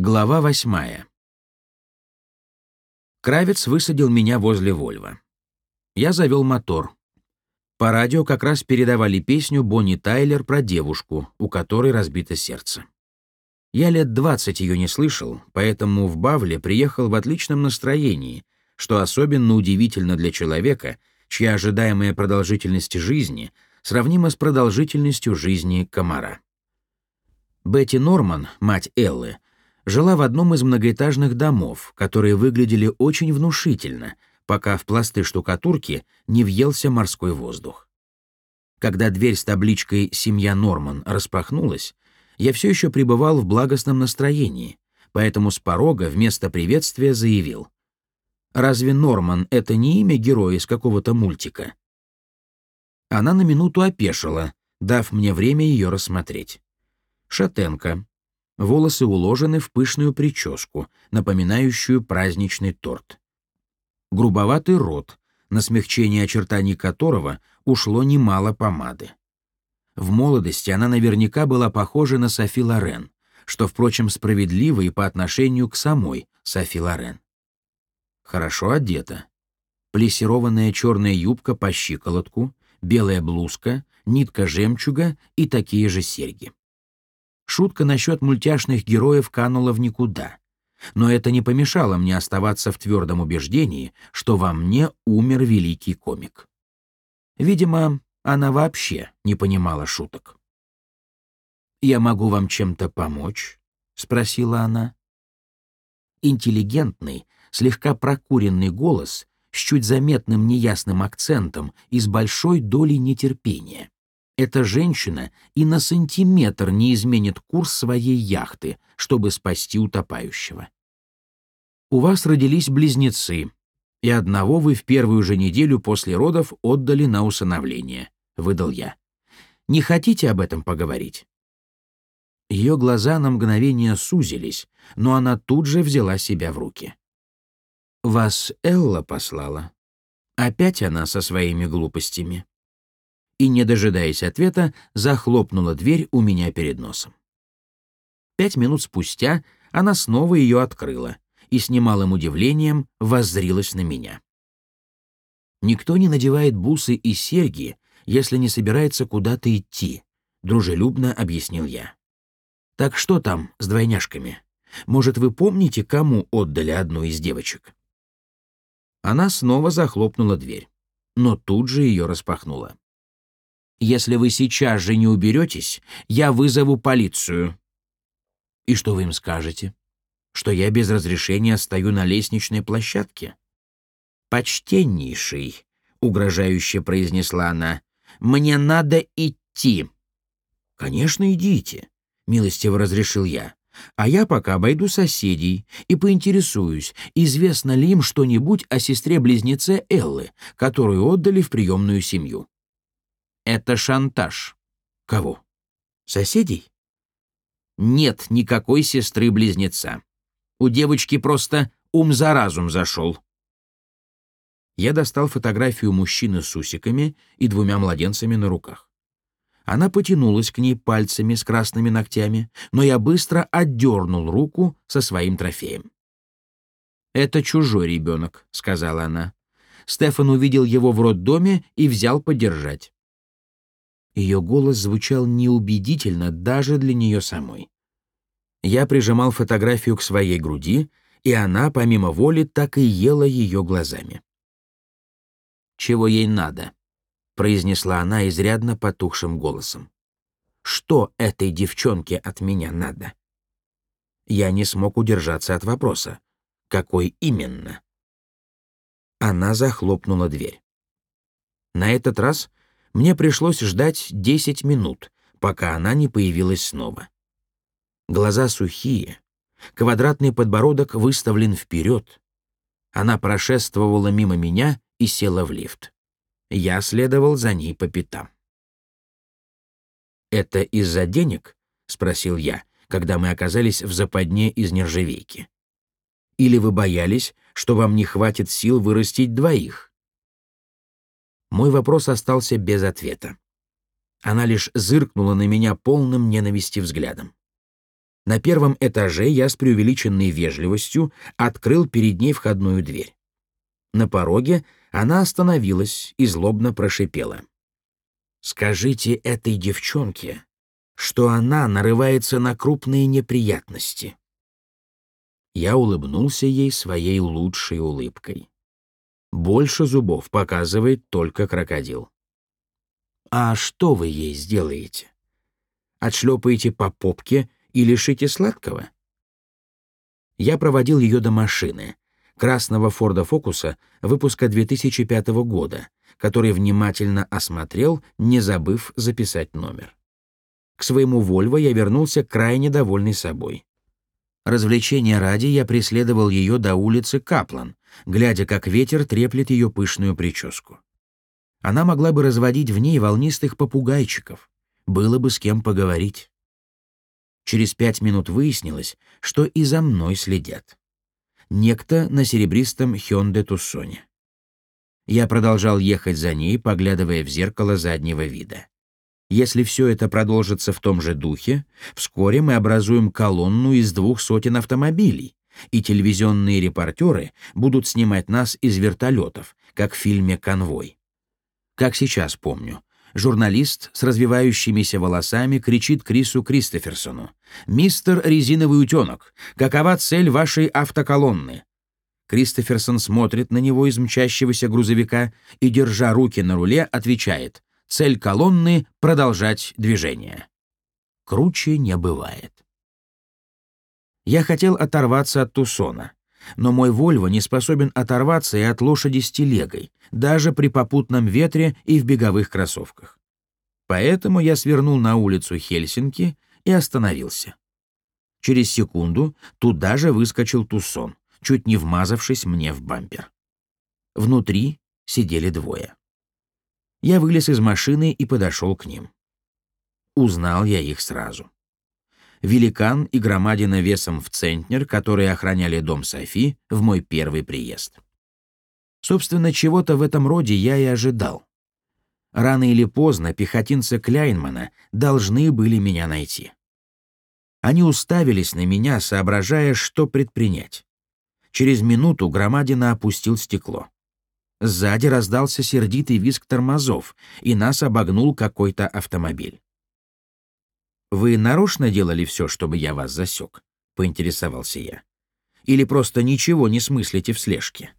Глава восьмая. Кравец высадил меня возле Вольва. Я завел мотор. По радио как раз передавали песню Бонни Тайлер про девушку, у которой разбито сердце. Я лет двадцать ее не слышал, поэтому в Бавле приехал в отличном настроении, что особенно удивительно для человека, чья ожидаемая продолжительность жизни сравнима с продолжительностью жизни комара. Бетти Норман, мать Эллы, жила в одном из многоэтажных домов, которые выглядели очень внушительно, пока в пласты штукатурки не въелся морской воздух. Когда дверь с табличкой «Семья Норман» распахнулась, я все еще пребывал в благостном настроении, поэтому с порога вместо приветствия заявил. «Разве Норман — это не имя героя из какого-то мультика?» Она на минуту опешила, дав мне время ее рассмотреть. Шатенка, Волосы уложены в пышную прическу, напоминающую праздничный торт. Грубоватый рот, на смягчение очертаний которого ушло немало помады. В молодости она наверняка была похожа на Софи Лорен, что, впрочем, справедливо и по отношению к самой Софи Лорен. Хорошо одета. Плессированная черная юбка по щиколотку, белая блузка, нитка жемчуга и такие же серьги. Шутка насчет мультяшных героев канула в никуда. Но это не помешало мне оставаться в твердом убеждении, что во мне умер великий комик. Видимо, она вообще не понимала шуток. «Я могу вам чем-то помочь?» — спросила она. Интеллигентный, слегка прокуренный голос с чуть заметным неясным акцентом и с большой долей нетерпения. Эта женщина и на сантиметр не изменит курс своей яхты, чтобы спасти утопающего. У вас родились близнецы, и одного вы в первую же неделю после родов отдали на усыновление, выдал я. Не хотите об этом поговорить? Ее глаза на мгновение сузились, но она тут же взяла себя в руки. «Вас Элла послала. Опять она со своими глупостями и, не дожидаясь ответа, захлопнула дверь у меня перед носом. Пять минут спустя она снова ее открыла и с немалым удивлением воззрилась на меня. «Никто не надевает бусы и серьги, если не собирается куда-то идти», — дружелюбно объяснил я. «Так что там с двойняшками? Может, вы помните, кому отдали одну из девочек?» Она снова захлопнула дверь, но тут же ее распахнула. Если вы сейчас же не уберетесь, я вызову полицию». «И что вы им скажете? Что я без разрешения стою на лестничной площадке?» «Почтеннейший», — угрожающе произнесла она, — «мне надо идти». «Конечно, идите», — милостиво разрешил я. «А я пока обойду соседей и поинтересуюсь, известно ли им что-нибудь о сестре-близнеце Эллы, которую отдали в приемную семью». Это шантаж. Кого? Соседей? Нет никакой сестры-близнеца. У девочки просто ум за разум зашел. Я достал фотографию мужчины с усиками и двумя младенцами на руках. Она потянулась к ней пальцами с красными ногтями, но я быстро отдернул руку со своим трофеем. «Это чужой ребенок», — сказала она. Стефан увидел его в роддоме и взял подержать. Ее голос звучал неубедительно даже для нее самой. Я прижимал фотографию к своей груди, и она, помимо воли, так и ела ее глазами. «Чего ей надо?» — произнесла она изрядно потухшим голосом. «Что этой девчонке от меня надо?» Я не смог удержаться от вопроса. «Какой именно?» Она захлопнула дверь. На этот раз мне пришлось ждать 10 минут, пока она не появилась снова. Глаза сухие, квадратный подбородок выставлен вперед. Она прошествовала мимо меня и села в лифт. Я следовал за ней по пятам. «Это из-за денег?» — спросил я, когда мы оказались в западне из нержавейки. «Или вы боялись, что вам не хватит сил вырастить двоих?» Мой вопрос остался без ответа. Она лишь зыркнула на меня полным ненависти взглядом. На первом этаже я с преувеличенной вежливостью открыл перед ней входную дверь. На пороге она остановилась и злобно прошипела. «Скажите этой девчонке, что она нарывается на крупные неприятности». Я улыбнулся ей своей лучшей улыбкой. Больше зубов показывает только крокодил. «А что вы ей сделаете? Отшлепаете по попке и лишите сладкого?» Я проводил ее до машины, красного Форда Фокуса выпуска 2005 года, который внимательно осмотрел, не забыв записать номер. К своему Вольво я вернулся крайне довольный собой. Развлечения ради я преследовал ее до улицы Каплан, глядя, как ветер треплет ее пышную прическу. Она могла бы разводить в ней волнистых попугайчиков. Было бы с кем поговорить. Через пять минут выяснилось, что и за мной следят некто на серебристом Хёнде Туссоне. Я продолжал ехать за ней, поглядывая в зеркало заднего вида. Если все это продолжится в том же духе, вскоре мы образуем колонну из двух сотен автомобилей, и телевизионные репортеры будут снимать нас из вертолетов, как в фильме «Конвой». Как сейчас помню, Журналист с развивающимися волосами кричит Крису Кристоферсону. «Мистер Резиновый утенок, какова цель вашей автоколонны?» Кристоферсон смотрит на него из мчащегося грузовика и, держа руки на руле, отвечает «Цель колонны — продолжать движение». Круче не бывает. Я хотел оторваться от Тусона, но мой Вольво не способен оторваться и от лошади с телегой, даже при попутном ветре и в беговых кроссовках. Поэтому я свернул на улицу Хельсинки и остановился. Через секунду туда же выскочил Тусон, чуть не вмазавшись мне в бампер. Внутри сидели двое. Я вылез из машины и подошел к ним. Узнал я их сразу. Великан и громадина весом в центнер, которые охраняли дом Софи в мой первый приезд. Собственно, чего-то в этом роде я и ожидал. Рано или поздно пехотинцы Кляйнмана должны были меня найти. Они уставились на меня, соображая, что предпринять. Через минуту Громадина опустил стекло. Сзади раздался сердитый визг тормозов, и нас обогнул какой-то автомобиль. «Вы нарочно делали все, чтобы я вас засек?» — поинтересовался я. «Или просто ничего не смыслите в слежке?»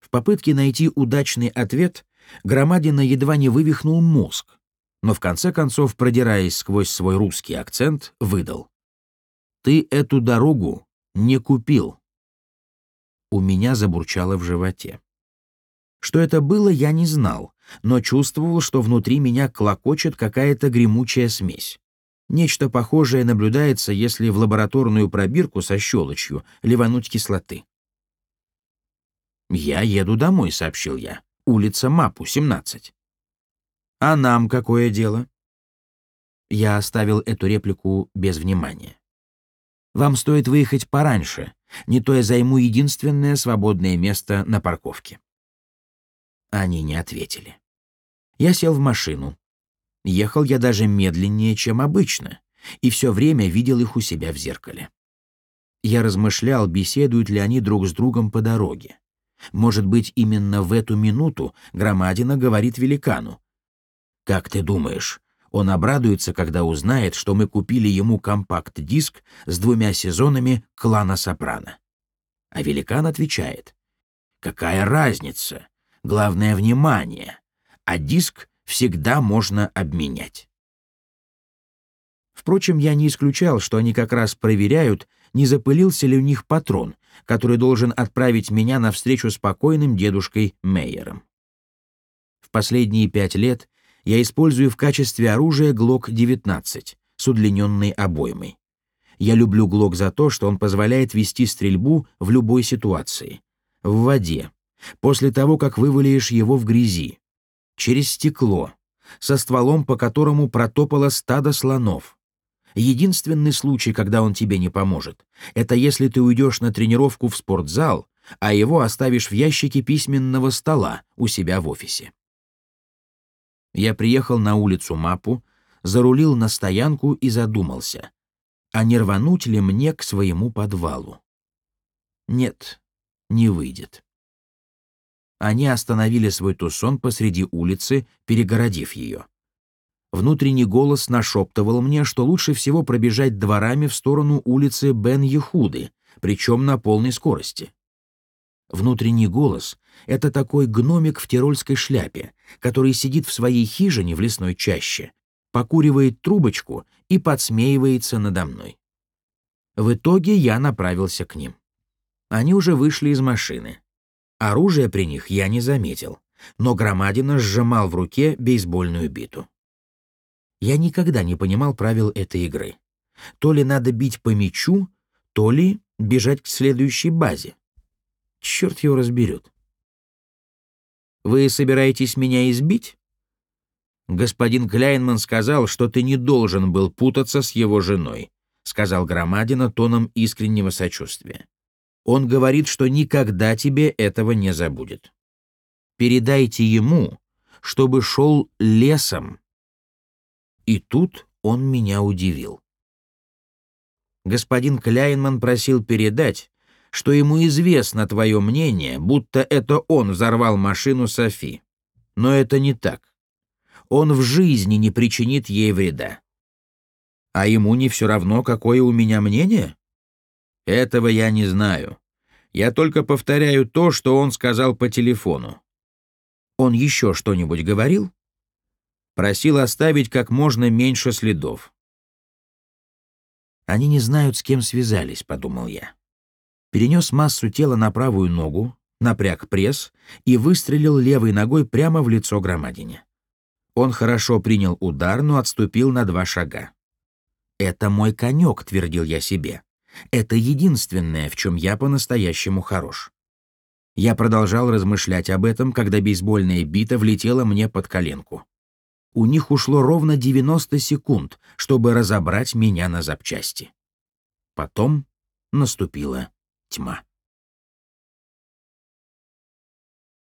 В попытке найти удачный ответ Громадина едва не вывихнул мозг, но в конце концов, продираясь сквозь свой русский акцент, выдал. «Ты эту дорогу не купил». У меня забурчало в животе. Что это было, я не знал, но чувствовал, что внутри меня клокочет какая-то гремучая смесь. Нечто похожее наблюдается, если в лабораторную пробирку со щелочью ливануть кислоты. «Я еду домой», — сообщил я. «Улица Мапу, 17». «А нам какое дело?» Я оставил эту реплику без внимания. «Вам стоит выехать пораньше, не то я займу единственное свободное место на парковке». Они не ответили. Я сел в машину. Ехал я даже медленнее, чем обычно, и все время видел их у себя в зеркале. Я размышлял, беседуют ли они друг с другом по дороге. Может быть, именно в эту минуту Громадина говорит великану. «Как ты думаешь, он обрадуется, когда узнает, что мы купили ему компакт-диск с двумя сезонами «Клана Сопрано». А великан отвечает, «Какая разница? Главное — внимание, а диск всегда можно обменять». Впрочем, я не исключал, что они как раз проверяют, не запылился ли у них патрон, который должен отправить меня на встречу с покойным дедушкой Мейером. В последние пять лет я использую в качестве оружия ГЛОК-19 с удлиненной обоймой. Я люблю ГЛОК за то, что он позволяет вести стрельбу в любой ситуации. В воде, после того, как вывалишь его в грязи, через стекло, со стволом, по которому протопало стадо слонов, Единственный случай, когда он тебе не поможет, это если ты уйдешь на тренировку в спортзал, а его оставишь в ящике письменного стола у себя в офисе. Я приехал на улицу Мапу, зарулил на стоянку и задумался. а не рвануть ли мне к своему подвалу. Нет, не выйдет. Они остановили свой тусон посреди улицы, перегородив ее. Внутренний голос нашептывал мне, что лучше всего пробежать дворами в сторону улицы Бен-Ехуды, причем на полной скорости. Внутренний голос — это такой гномик в тирольской шляпе, который сидит в своей хижине в лесной чаще, покуривает трубочку и подсмеивается надо мной. В итоге я направился к ним. Они уже вышли из машины. Оружия при них я не заметил, но Громадина сжимал в руке бейсбольную биту. Я никогда не понимал правил этой игры. То ли надо бить по мячу, то ли бежать к следующей базе. Черт его разберет. «Вы собираетесь меня избить?» «Господин Кляйнман сказал, что ты не должен был путаться с его женой», сказал Громадина тоном искреннего сочувствия. «Он говорит, что никогда тебе этого не забудет. Передайте ему, чтобы шел лесом». И тут он меня удивил. Господин Кляйнман просил передать, что ему известно твое мнение, будто это он взорвал машину Софи. Но это не так. Он в жизни не причинит ей вреда. А ему не все равно, какое у меня мнение? Этого я не знаю. Я только повторяю то, что он сказал по телефону. Он еще что-нибудь говорил? Просил оставить как можно меньше следов. Они не знают, с кем связались, подумал я перенес массу тела на правую ногу, напряг пресс и выстрелил левой ногой прямо в лицо громадине. Он хорошо принял удар, но отступил на два шага. «Это мой конек», — твердил я себе. «Это единственное, в чем я по-настоящему хорош». Я продолжал размышлять об этом, когда бейсбольная бита влетела мне под коленку. У них ушло ровно 90 секунд, чтобы разобрать меня на запчасти. Потом наступила тьма.